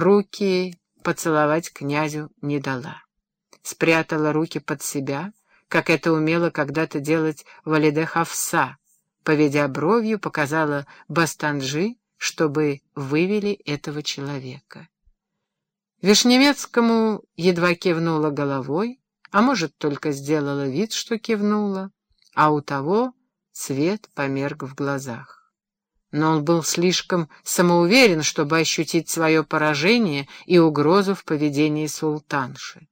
руки поцеловать князю не дала. Спрятала руки под себя, как это умела когда-то делать Валиде Хавса, поведя бровью, показала Бастанджи, чтобы вывели этого человека. Вишневецкому едва кивнула головой, а может, только сделала вид, что кивнула, а у того свет померк в глазах. Но он был слишком самоуверен, чтобы ощутить свое поражение и угрозу в поведении султанши.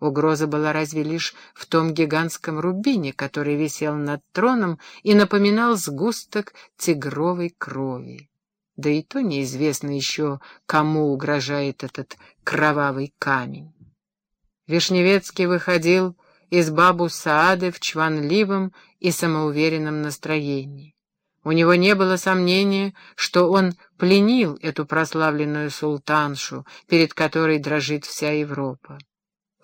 Угроза была разве лишь в том гигантском рубине, который висел над троном и напоминал сгусток тигровой крови. Да и то неизвестно еще, кому угрожает этот кровавый камень. Вишневецкий выходил из бабу Саады в чванливом и самоуверенном настроении. У него не было сомнения, что он пленил эту прославленную султаншу, перед которой дрожит вся Европа.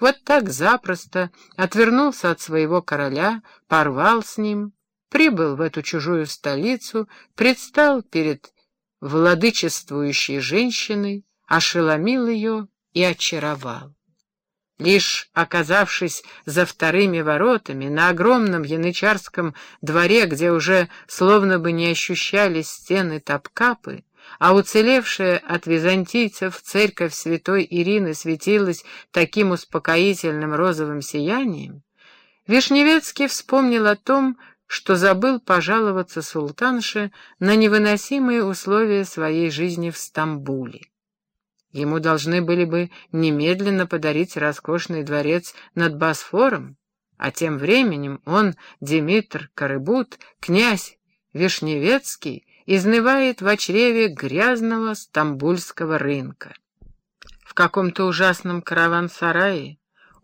Вот так запросто отвернулся от своего короля, порвал с ним, прибыл в эту чужую столицу, предстал перед владычествующей женщиной, ошеломил ее и очаровал. Лишь оказавшись за вторыми воротами, на огромном янычарском дворе, где уже словно бы не ощущались стены Топкапы, а уцелевшая от византийцев церковь святой Ирины светилась таким успокоительным розовым сиянием, Вишневецкий вспомнил о том, что забыл пожаловаться султанше на невыносимые условия своей жизни в Стамбуле. Ему должны были бы немедленно подарить роскошный дворец над Босфором, а тем временем он, Димитр Карыбут, князь Вишневецкий, изнывает в чреве грязного стамбульского рынка. В каком-то ужасном караван-сарае,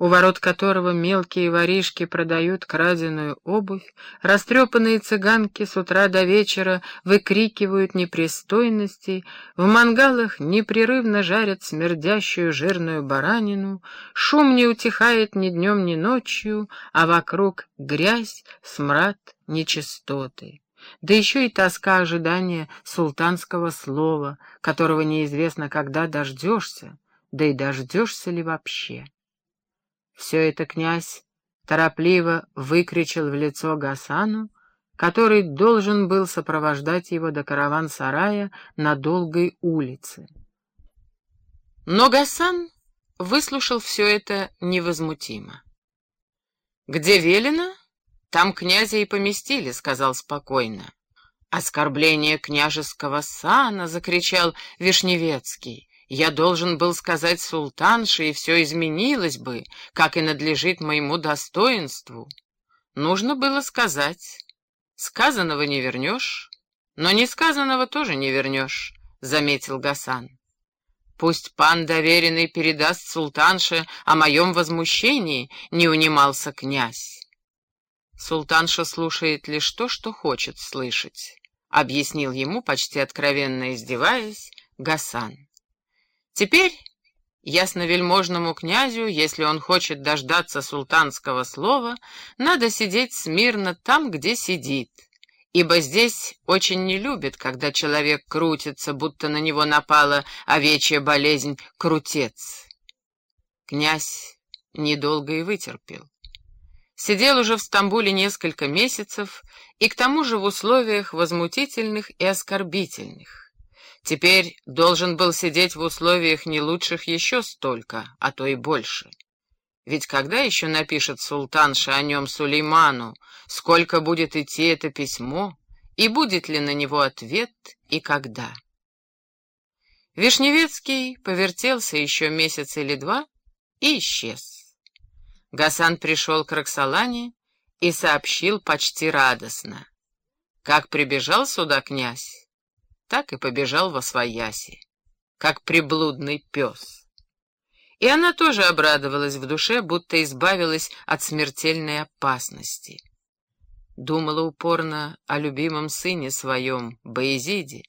у ворот которого мелкие воришки продают краденую обувь, растрепанные цыганки с утра до вечера выкрикивают непристойности, в мангалах непрерывно жарят смердящую жирную баранину, шум не утихает ни днем, ни ночью, а вокруг грязь, смрад, нечистоты да еще и тоска ожидания султанского слова, которого неизвестно, когда дождешься, да и дождешься ли вообще. Все это князь торопливо выкричал в лицо Гасану, который должен был сопровождать его до караван-сарая на долгой улице. Но Гасан выслушал все это невозмутимо. «Где велено, там князя и поместили, — сказал спокойно. «Оскорбление княжеского сана!» — закричал Вишневецкий. «Я должен был сказать султанше, и все изменилось бы, как и надлежит моему достоинству. Нужно было сказать. Сказанного не вернешь, но несказанного тоже не вернешь», — заметил Гасан. «Пусть пан доверенный передаст султанше о моем возмущении», — не унимался князь. Султанша слушает лишь то, что хочет слышать, — объяснил ему, почти откровенно издеваясь, Гасан. Теперь ясновельможному князю, если он хочет дождаться султанского слова, надо сидеть смирно там, где сидит, ибо здесь очень не любят, когда человек крутится, будто на него напала овечья болезнь крутец. Князь недолго и вытерпел. Сидел уже в Стамбуле несколько месяцев и к тому же в условиях возмутительных и оскорбительных. Теперь должен был сидеть в условиях не лучших еще столько, а то и больше. Ведь когда еще напишет султанша о нем Сулейману, сколько будет идти это письмо, и будет ли на него ответ, и когда? Вишневецкий повертелся еще месяц или два и исчез. Гасан пришел к Роксолане и сообщил почти радостно. Как прибежал сюда князь, так и побежал во свояси, как приблудный пес. И она тоже обрадовалась в душе, будто избавилась от смертельной опасности. Думала упорно о любимом сыне своем, Боязиде,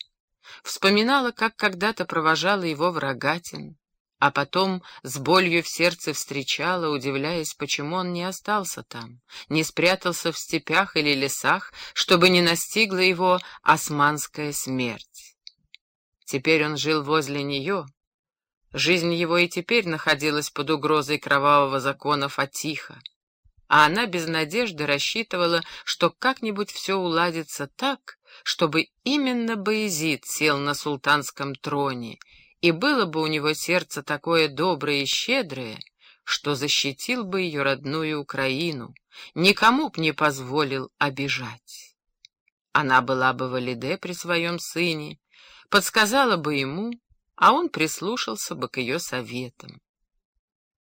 вспоминала, как когда-то провожала его в Рогатин, а потом с болью в сердце встречала, удивляясь, почему он не остался там, не спрятался в степях или лесах, чтобы не настигла его османская смерть. Теперь он жил возле нее, Жизнь его и теперь находилась под угрозой кровавого закона Фатиха, а она без надежды рассчитывала, что как-нибудь все уладится так, чтобы именно Боязид сел на султанском троне, и было бы у него сердце такое доброе и щедрое, что защитил бы ее родную Украину, никому б не позволил обижать. Она была бы валиде при своем сыне, подсказала бы ему, а он прислушался бы к ее советам.